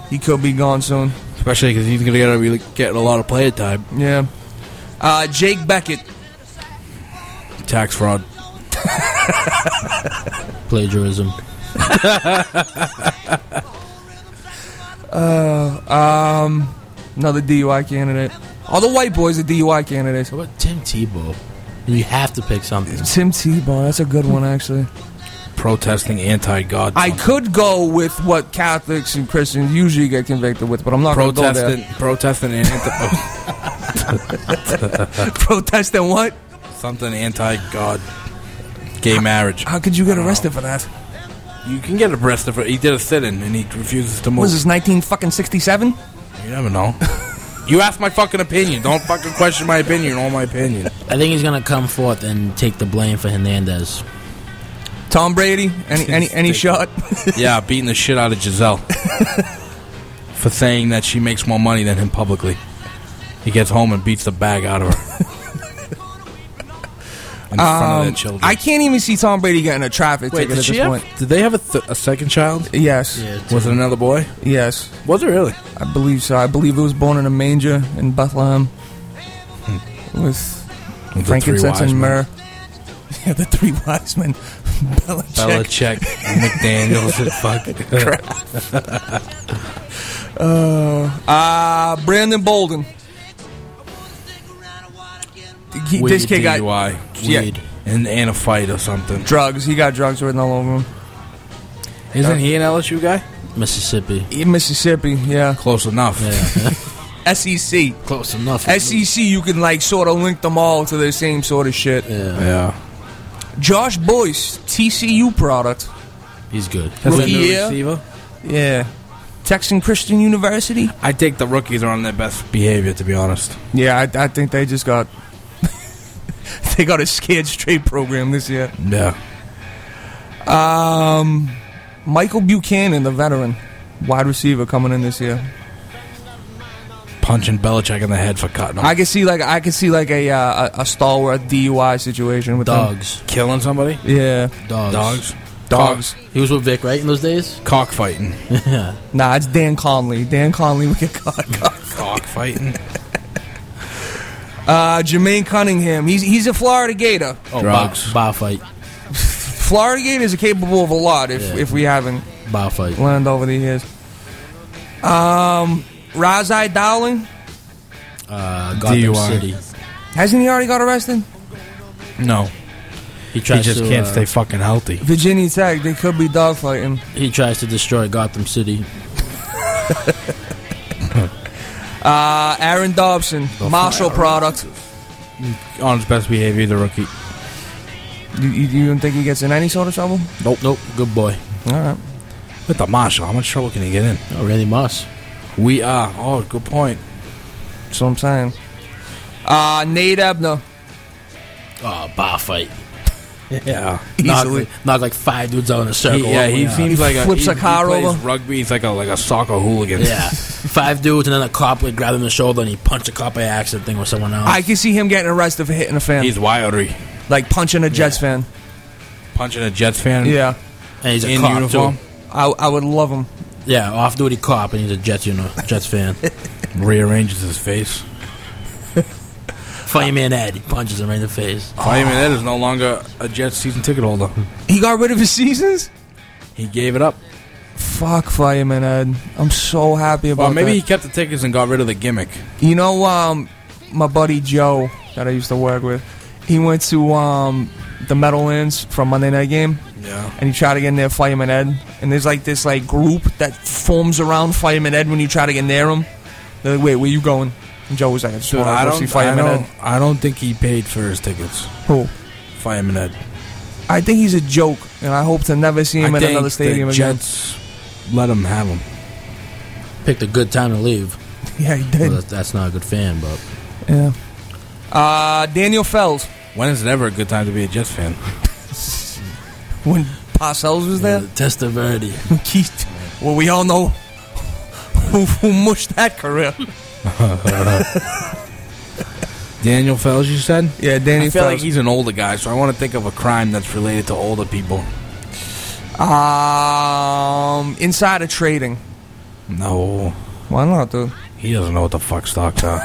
he could be gone soon. Especially because he's going to get a, really a lot of player time. Yeah. Uh, Jake Bequette. Tax fraud. Plagiarism. Um, another DUI candidate. All the white boys are DUI candidates. What about Tim Tebow? You have to pick something. Tim Tebow, that's a good one actually. Protesting anti God. I could go with what Catholics and Christians usually get convicted with, but I'm not going to go Protesting, there. protesting and anti- Protesting what? something anti God. Gay marriage. How could you get arrested for that? You can get arrested for. He did a sit-in and he refuses to move. Was this 19 fucking 67? You never know. you ask my fucking opinion. Don't fucking question my opinion. All my opinion. I think he's gonna come forth and take the blame for Hernandez. Tom Brady? Any any any shot? yeah, beating the shit out of Giselle for saying that she makes more money than him publicly. He gets home and beats the bag out of her. In front of their Um, children. I can't even see Tom Brady getting a traffic Wait, ticket did at she this have? point. Did they have a, th- a second child? Yes, Was it another boy? yes, Was it really? I believe so. I believe it was born in a manger in Bethlehem with With the three frankincense wise and men. myrrh. Yeah, the three wise men. Belichick. Belichick, McDaniels, fuck. Uh, uh, Brandon Bolden. He, Weed, this kid got DUI. Yeah. Weed. And, and a fight or something. drugs. He got drugs written all over him. Isn't he an LSU guy? Mississippi. In Mississippi, yeah. Close enough. Yeah. SEC. Close enough. SEC, you can like sort of link them all to the same sort of shit. Yeah. Yeah. Josh Boyce, TCU product. He's good. That's a Rookie new year. receiver. Yeah. Texan Christian University. I think the rookies are on their best behavior, to be honest. Yeah, I, I think they just got they got a scared straight program this year. Yeah. Um, Michael Buchanan, the veteran wide receiver, coming in this year. Punching Belichick in the head for cutting him. I can see like I can see like a uh, a, a stalwart DUI situation with them. Dogs. Killing somebody? Yeah, Dogs. Dogs? dogs. He was with Vic, right, in those days? Cockfighting. yeah. Nah, it's Dan Connolly. Dan Connolly would get caught. Cockfighting. Uh, Jermaine Cunningham. He's he's a Florida Gator. Oh, Drugs. Bar, bar fight. Florida Gators are capable of a lot if Yeah. if we haven't Bar fight. learned over the years. Um, Ras-I Dowling. Uh, Gotham DUI. City. Hasn't he already got arrested? No. He He just to, can't uh, stay fucking healthy. Virginia Tech. They could be dogfighting. He tries to destroy Gotham City. Uh, Aaron Dobson, Marshall product. On his best behavior, the rookie. You, you, you don't think he gets in any sort of trouble? Nope. Nope. Good boy. All right. With the Marshall, how much trouble can he get in? Oh, Randy Moss. We are. Oh, good point. That's what I'm saying. Uh, Nate Ebner. Oh, bar fight. Yeah. Knock Easily. like, knock like five dudes out in a circle. He, yeah, he Yeah. seems like a flips he, a car he plays over. Rugby, he's like a like a soccer hooligan. Yeah, five dudes, and then a cop would grab him in the shoulder, and he punched a cop by accident thing with someone else. I can see him getting arrested for hitting a fan. he's wildery, like punching a Jets fan. punching a Jets fan. Yeah. and he's a in cop uniform. too. I, I would love him. Yeah, off-duty cop, and he's a Jets, you know, Jets fan. Rearranges his face. Fireman Ed, he punches him right in the face. Fireman Ed is no longer a Jets season ticket holder. He got rid of his seasons? He gave it up. Fuck Fireman Ed. I'm so happy about Well, maybe he that. kept the tickets and got rid of the gimmick. You know, um, my buddy Joe that I used to work with, he went to um, the Meadowlands from Monday Night Game, Yeah. and he tried to get near Fireman Ed. And there's like this like group that forms around Fireman Ed when you try to get near him. They're like, wait, where you going? And Joe was like, I just Dude, want to see don't, I, Fireman don't, Ed. I don't think he paid for his tickets. Who? Fireman Ed. I think he's a joke, and I hope to never see him I in think another stadium the again. Jets let him have him. Picked a good time to leave. Yeah, he did. that's, that's not a good fan, but Yeah. Uh, Daniel Fells. When is it ever a good time to be a Jets fan? When Parcells was there? Testaverde. Keith. Well, we all know who, who mushed that career. Daniel Fells, you said? Yeah, Danny I feel Fells. like he's an older guy, so I want to think of a crime that's related to older people. um, insider trading. No, Why not, dude? he doesn't know what the fuck stocks are.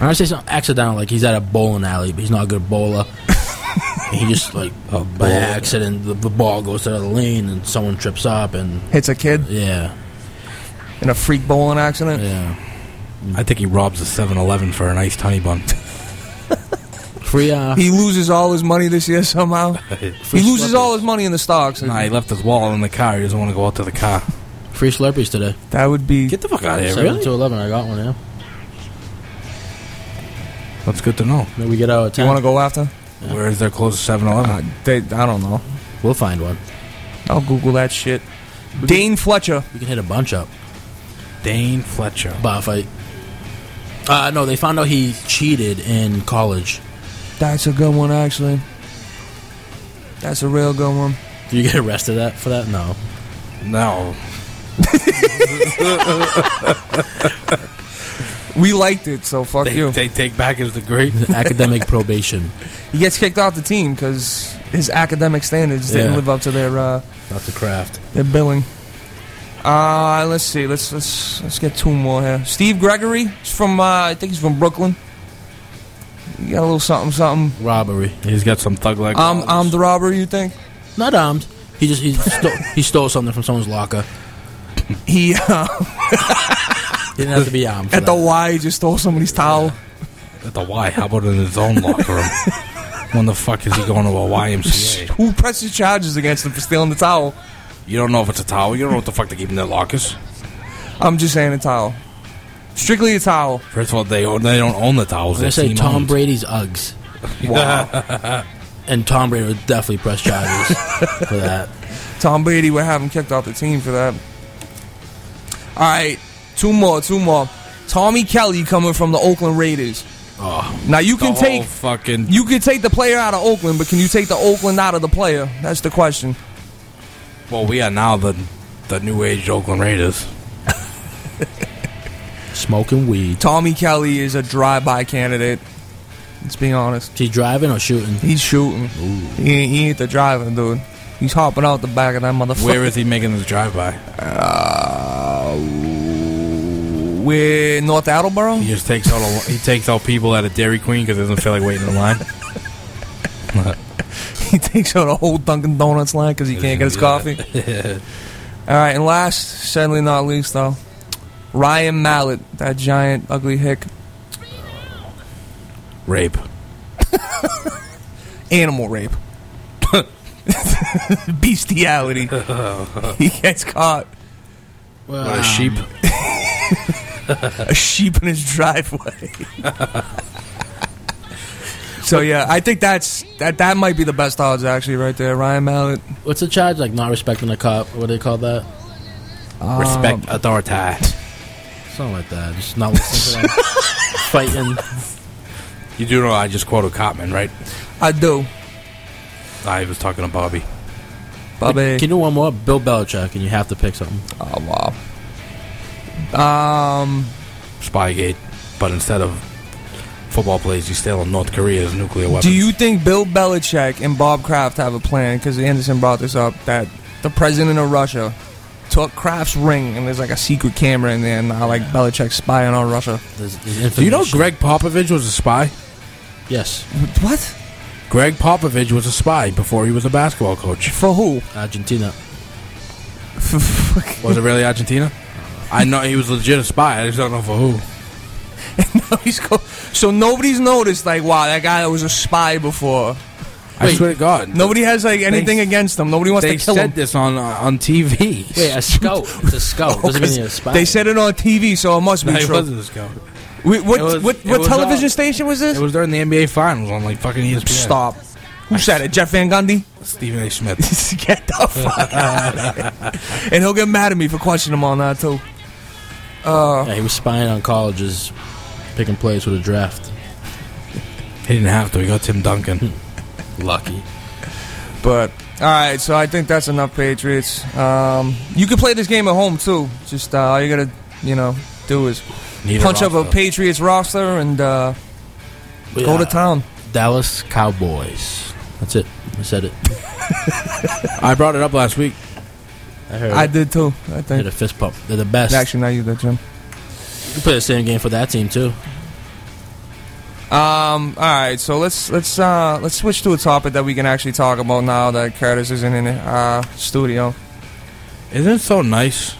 I would say something accidental, like he's at a bowling alley, but he's not a good bowler. And he just like by bowler. accident, the, the ball goes to the lane, and someone trips up, and Hits a kid yeah, in a freak bowling accident. yeah. I think he robs a 7-Eleven for a nice honey bun. Free, uh, He loses all his money this year somehow. free He loses Slurpees. all his money in the stocks. nah, he left his wallet in the car. He doesn't want to go out to the car. free Slurpees today. That would be. Get the fuck out of here, Seven really? to eleven. I got one. Yeah, That's good to know. maybe we get out at Do you ten. want to go after? Where is their closest 7-Eleven? Uh, they, I don't know. We'll find one. I'll Google that shit. Dane Fletcher. We can hit a bunch up. Dane Fletcher. Bar fight. Uh, no, they found out he cheated in college. That's a good one, actually. That's a real good one. Did you get arrested that for that? No. No. We liked it, so fuck They, you. they take back is the great Academic probation. He gets kicked off the team because his academic standards didn't live up to their uh, Not the craft. their billing. Uh, let's see. Let's let's let's get two more here. Steve Gregory. He's from uh, I think he's from Brooklyn. You got a little something something. Robbery. He's got some thug like. I'm I'm the robber. You think? Not armed. He just he stole, he stole something from someone's locker. He uh, He didn't have to be armed. For at the. Y he just stole somebody's towel. At the Y. How about in his own locker room? when the fuck is he going to a YMCA? Who presses charges against him for stealing the towel? You don't know if it's a towel. You don't know what the fuck they keep in their lockers. I'm just saying a towel. Strictly a towel. First of all, they own, they don't own the towels. I'm They're say Tom owned. Brady's Uggs, Wow. and Tom Brady would definitely press charges for that. Tom Brady would have him kicked off the team for that. All right, two more, two more. Tommy Kelly coming from the Oakland Raiders. Oh, Now you can take fucking. you can take the player out of Oakland, but can you take the Oakland out of the player? That's the question. Well, we are now the the new age Oakland Raiders. Smoking weed. Tommy Kelly is a drive-by candidate. Let's be honest. He driving or shooting? He's shooting. He ain't, he ain't the driving dude. He's hopping out the back of that motherfucker. Where is he making this drive by? Uh, we're North Attleboro. He just takes out a, he takes out people at a Dairy Queen because he doesn't feel like waiting in line. he takes out a whole Dunkin' Donuts line because he can't get his coffee. All right, and last, certainly not least, though, Ryan Mallett, that giant ugly hick, Rape. animal rape, bestiality. he gets caught Well, What a sheep. a sheep in his driveway. So yeah, I think that's that. That might be the best odds actually, right there. Ryan Mallett. What's the charge? Like not respecting a cop? What do they call that? Respect authority. Something like that. Just not listening to them. Fighting. You do know I just quoted Cotman, right? I do, I was talking to Bobby. Bobby. Can you do one more? Bill Belichick, and you have to pick something. Oh wow. Um. Spygate, but instead of football plays, he's stealing North Korea's nuclear weapons. Do you think Bill Belichick and Bob Kraft have a plan? Because Anderson brought this up that the president of Russia took Kraft's ring and there's like a secret camera in there, and now like Belichick's spying on Russia. There's, there's Do you know Gregg Popovich was a spy? Yes, What? Gregg Popovich was a spy before he was a basketball coach. For who? Argentina. Was it really Argentina? I know he was a legit a spy. I just don't know for who. He's go- so nobody's noticed like wow that guy was a spy before. I Wait, swear to God. Nobody has like anything They- against him. Nobody wants to kill They said this on uh, on TV. Wait, a scout. It's a scout. Doesn't mean you're a spy. They said it on TV, so it must be No, he true. wasn't a scout. Wait, what It was- what, it what television uh, station was this? It was during the NBA Finals on like fucking ESPN. Stop. Who said it? Jeff Van Gundy? Stephen A. Smith. get the fuck out of here. And he'll get mad at me for questioning him on that too. Uh, Yeah, he was spying on colleges, picking plays with a draft. He didn't have to. He got Tim Duncan. Lucky. but all right, so I think that's enough Patriots. Um, you can play this game at home too. Just uh, all you gotta, you know, do is Need punch up a. Patriots roster and uh, go to town. Dallas Cowboys. That's it. I said it. I brought it up last week. I heard. I did too. I Did think. a fist pump. They're the best. Actually, now you did, Jim. you can play the same game for that team too. Um. All right. So let's let's uh let's switch to a topic that we can actually talk about now that Curtis isn't in the uh, studio. Isn't it so nice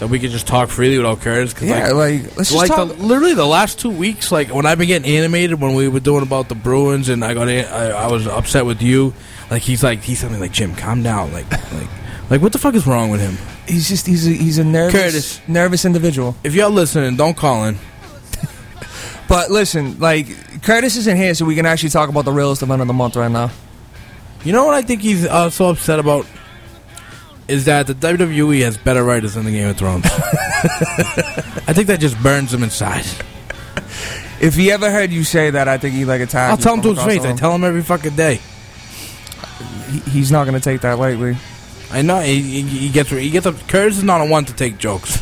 that we could just talk freely without Curtis? 'Cause, Yeah. like, Like, let's just like talk. the, literally the last two weeks, like when I've been getting animated when we were doing about the Bruins, and I got in, I, I was upset with you. Like he's like he's something like Jim, calm down. Like like like what the fuck is wrong with him? He's just he's a, he's a nervous Curtis. nervous individual. If y'all listening, don't call in. But listen, like Curtis isn't here, so we can actually talk about the realest event of the month right now. You know what I think he's uh, so upset about is that the WWE has better writers than the Game of Thrones. I think that just burns him inside. If he ever heard you say that, I think he like attacked. I'll you tell him to his face. I tell him every fucking day. He- he's not gonna take that lightly. I know he, he, he gets he gets up. Curtis is not a one to take jokes.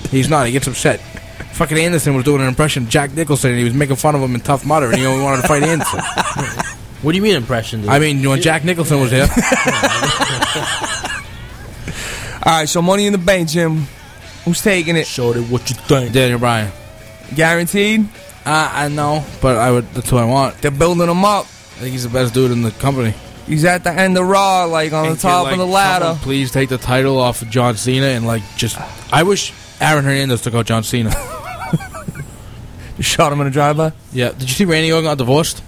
He's not. He gets upset. Fucking Anderson was doing an impression of Jack Nicholson, and he was making fun of him in Tough Mudder, and he only wanted to fight Anderson. What do you mean impression? Dude? I mean, when Jack Nicholson was here, All right, so Money in the Bank, Jim. Who's taking it? showed it what you think. Daniel Bryan. Guaranteed. Uh, I know, but I would. That's what I want. They're building him up. I think he's the best dude in the company. He's at the end of Raw, like on the top can, of the ladder. Please take the title off of John Cena and like just. I wish Aaron Hernandez took out John Cena. Just shot him in a drive-by. yeah. Did you see Randy Orton got divorced?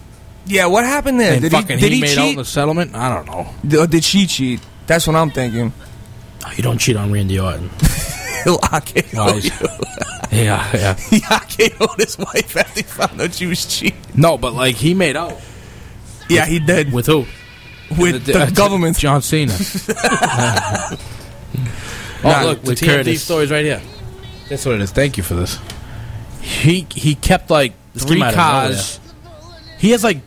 Yeah, what happened there? and Did he, fucking did he, made out in the settlement. I don't know. D- Or did she cheat? That's what I'm thinking. Oh, you don't cheat on Randy Orton. He'll Wise. you. Yeah, yeah. He RKO'd his wife after he found out she was cheating. No, but like he made out Yeah, he did. With who? With the, uh, government. John Cena. oh, Nah, look, the with TMZ Curtis. story's right here. That's what it is. Thank you for this. He he kept like This three came out of cars. He has like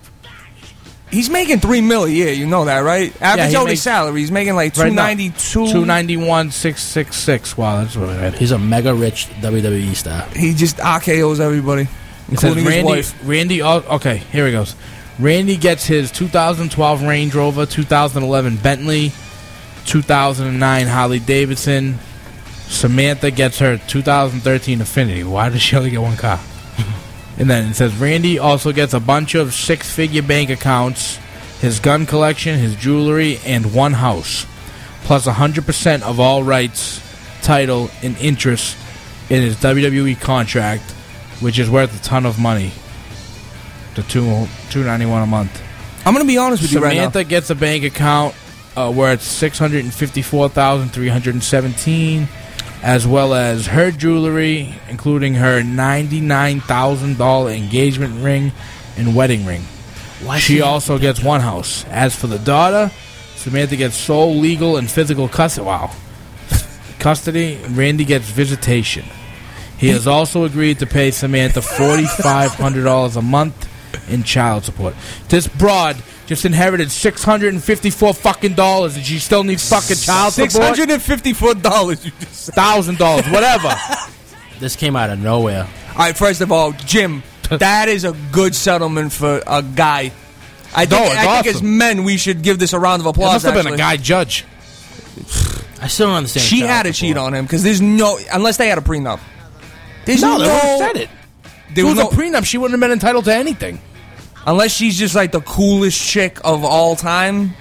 He's making three mil a year. You know that, right? Average he out salary. He's making like two Right now, ninety two. two ninety one six six six. Wow, that's what I read. He's a mega rich WWE star. He just RKO's everybody, It says including his wife. Randy. Oh, okay, here he goes. Randy gets his 2012 Range Rover, 2011 Bentley, 2009 Harley Davidson. Samantha gets her 2013 Infiniti. Why does she only get one car? and then it says Randy also gets a bunch of six-figure bank accounts, his gun collection, his jewelry, and one house, plus 100% of all rights, title, and interest in his WWE contract, which is worth a ton of money. The two two ninety one a month. I'm gonna be honest with you right now. Samantha gets a bank account uh, it's six hundred and fifty four thousand three hundred and seventeen, as well as her jewelry, including her ninety nine thousand dollar engagement ring and wedding ring. Why She also gets one house. As for the daughter, Samantha gets sole legal and physical custody. Wow. Custody. Randy gets visitation. He has also agreed to pay Samantha forty five hundred dollars a month in child support. This broad just inherited six hundred and fifty four fucking dollars, and she still needs fucking child support. hundred and fifty-four dollars. You just thousand dollars, whatever. This came out of nowhere. All right. First of all, Jim, that is a good settlement for a guy. I think, No, it's I think as men we should give this a round of It applause. must have been a guy judge. I still don't understand. She had to support. cheat on him because there's no unless they had a prenup. There's No, no, they would have said it. There was was no, a prenup, she wouldn't have been entitled to anything. unless she's just like the coolest chick of all time,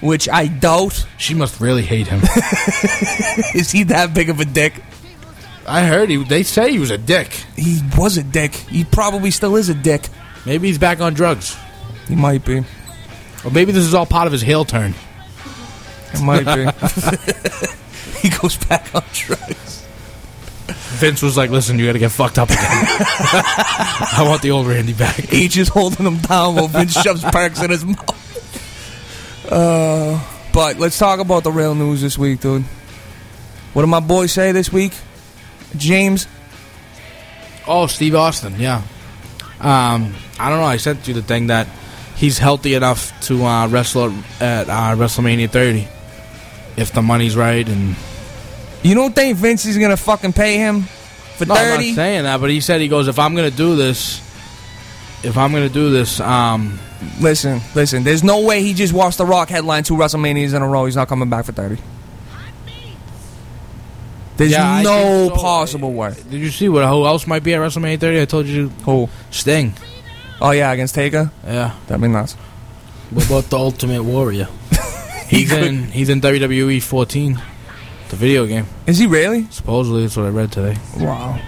which I doubt. She must really hate him. Is he that big of a dick? I heard he. They say he was a dick. He was a dick. He probably still is a dick. Maybe he's back on drugs, He might be. or maybe this is all part of his heel turn. It might be. he goes back on drugs. Vince was like, "Listen, you got to get fucked up again. I want the old Randy back." Each is holding him down while Vince shoves perks in his mouth. Uh, but let's talk about the real news this week, dude. What did my boy say this week? James? Oh, Steve Austin, yeah. Um, I don't know. I sent you the thing that he's healthy enough to uh, wrestle at uh, WrestleMania 30 if the money's right. And You don't think Vince is gonna fucking pay him for no, I'm not saying that, but he said he goes, "If I'm gonna do this, if I'm gonna do this, um, listen, listen. There's no way he just watched The Rock headline two WrestleManias in a row. He's not coming back for thirty. There's Yeah, no so. possible way. did you see what who else might be at WrestleMania 30? I told you, Who? Sting. Oh yeah, against Taker. Yeah, That'd be nuts. What about the Ultimate Warrior? he's in he's in WWE 14, the video game. Is he really? Supposedly, that's what I read today. Wow.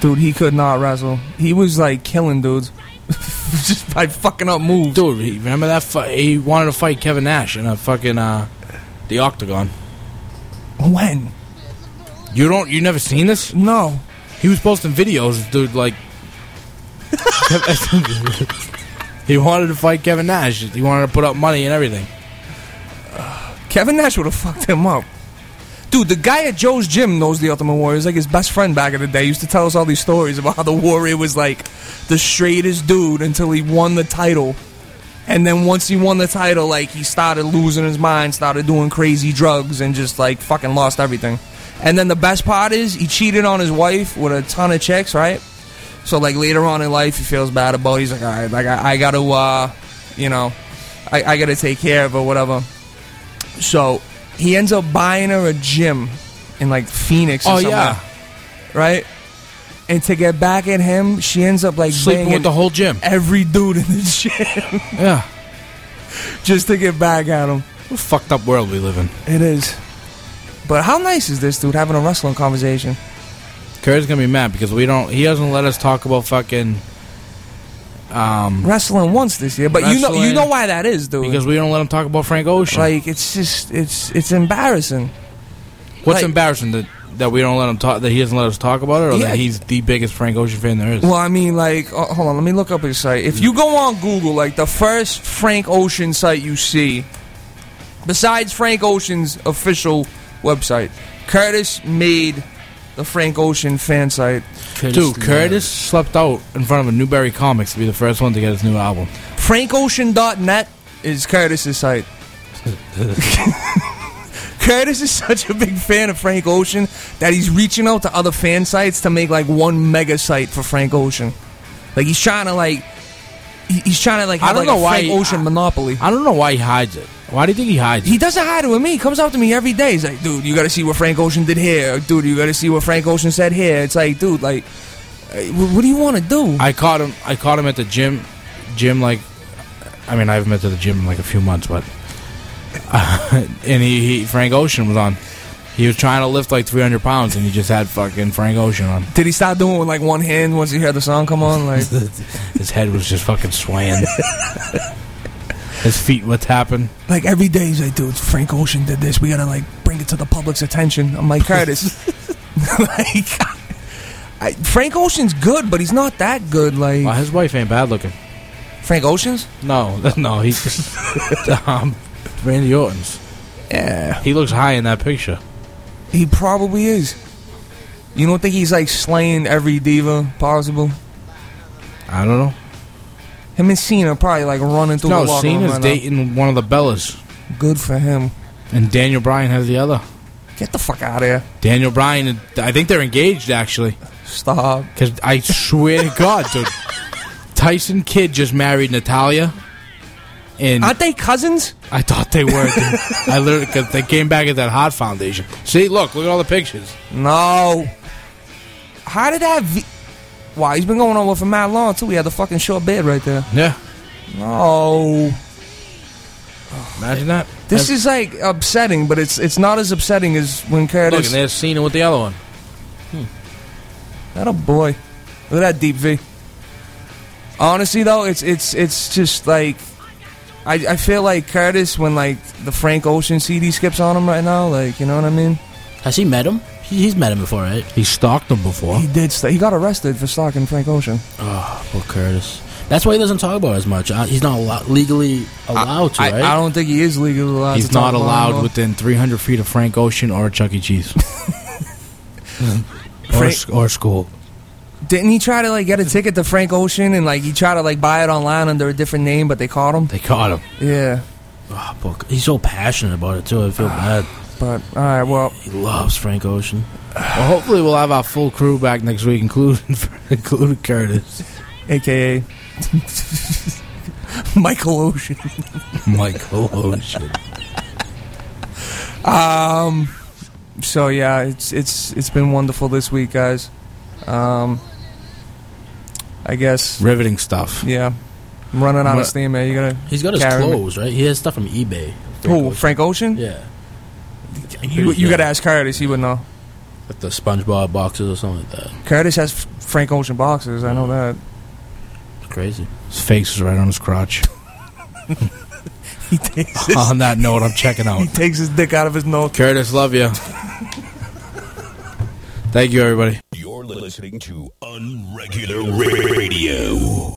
Dude, he could not wrestle. He was like killing dudes. just by fucking up moves. Dude, he- remember that? Fi- he wanted to fight Kevin Nash in a fucking uh, the Octagon. When? You don't? You never seen this? No. He was posting videos, dude. Like, He wanted to fight Kevin Nash. He wanted to put up money and everything. Kevin Nash would have fucked him up. Dude, the guy at Joe's gym knows the Ultimate Warrior. He's like his best friend back in the day. He used to tell us all these stories about how the Warrior was like the straightest dude until he won the title. And then once he won the title, like he started losing his mind, started doing crazy drugs, and just like fucking lost everything. And then the best part is he cheated on his wife with a ton of chicks, right? So like later on in life, he feels bad about. It. He's like, all right, like I, I got to, uh, you know, I, I got to take care of her, whatever. So he ends up buying her a gym in like Phoenix. Or Oh, somewhere, yeah. right. And to get back at him, she ends up like Sleeping banging with the whole gym. every dude in the gym Yeah. just to get back at him. What a fucked up world we live in. It is. But how nice is this dude having a wrestling conversation? Curry's gonna be mad because we don't. He doesn't let us talk about fucking. Um, Wrestling once this year, but you know you know why that is, dude. because we don't let him talk about Frank Ocean. like it's just it's it's embarrassing. What's like- embarrassing that that we don't let him talk? That he doesn't let us talk about it, or Yeah. that he's the biggest Frank Ocean fan there is. Well, I mean, like, uh, hold on, let me look up his site. If you go on Google, like, the first Frank Ocean site you see, besides Frank Ocean's official website, Curtis made the Frank Ocean fan site. Dude, Curtis slept out in front of a Newbury Comics to be the first one to get his new album. FrankOcean.net is Curtis's site. Curtis is such a big fan of Frank Ocean that he's reaching out to other fan sites to make like one mega site for Frank Ocean. Like he's trying to like he's trying to like I don't like know a why Frank he- Ocean I- monopoly. I don't know why he hides it. Why do you think he hides He doesn't hide it with me. He comes out to me every day. He's like, dude, you got to see what Frank Ocean did here. Dude, you got to see what Frank Ocean said here. It's like, dude, like, uh, what do you want to do? I caught him. I caught him at the gym. Gym like, I mean, I haven't been to the gym in like a few months, but and he, he Frank Ocean was on. He was trying to lift like 300 pounds, and he just had fucking Frank Ocean on. Did he stop doing it with like one hand once he heard the song come on? Like, His head was just fucking swaying. His feet were tapping. like every day he's like, dude, Frank Ocean did this. We gotta like bring it to the public's attention. I'm like, Curtis, like, I, Frank Ocean's good, but he's not that good. Like Well, his wife ain't bad looking. Frank Ocean's. No, no, he's um, Randy Orton's. Yeah, He looks high in that picture. he probably is. You don't think he's like slaying every diva possible? I don't know. Him and Cena probably like running through No, the locker room Cena's right now. dating one of the Bellas, Good for him. and Daniel Bryan has the other. Get the fuck out of here. Daniel Bryan, I think they're engaged actually. Stop. Because I swear to God, dude, Tyson Kidd just married Natalya, and Aren't they cousins? I thought they were. dude. I literally because they came back at that Hart Foundation. See, look, look at all the pictures. No. How did that? V- wow, he's been going on with for mad long too. He had the fucking short bed right there. Yeah, No. imagine that. This is like upsetting, but it's it's not as upsetting as when Curtis. look, Curtis. and there's Cena with the other one. Hmm. That a boy. Look at that deep V. Honestly though, it's it's it's just like I I feel like Curtis when like the Frank Ocean CD skips on him right now, like you know what I mean? Has he met him? He, he's met him before, right? He stalked him before. He did. St- he got arrested for stalking Frank Ocean. Oh, poor Curtis. That's why he doesn't talk about it as much. Uh, he's not allo- legally allowed to, I, right? I don't think he is legally allowed. He's to talk not about allowed though. within 300 feet of Frank Ocean or Chuck E. Cheese. or, Frank- or school. Didn't he try to like get a ticket to Frank Ocean and like he tried to like buy it online under a different name, but they caught him? They caught him. Yeah. Oh, poor- he's so passionate about it too. I feel ah. bad. But all right, well, He loves Frank Ocean. Well, hopefully we'll have our full crew back next week, including including Curtis, AKA Michael Ocean. Michael Ocean. Um. So yeah, it's it's it's been wonderful this week, guys. Um. I guess Riveting stuff. yeah. I'm running out of steam, man. You gotta. He's got his Carry me. clothes, right? He has stuff from eBay. Who? Frank Ocean? Yeah. You you gotta ask Curtis. He would know. Like the SpongeBob boxes or something like that. Curtis has Frank Ocean boxes. I know that. It's crazy. His face is right on his crotch. He takes his, on that note, I'm checking out. he takes his dick out of his nose. Curtis, love you. Thank you, everybody. You're listening to Unregular Radio.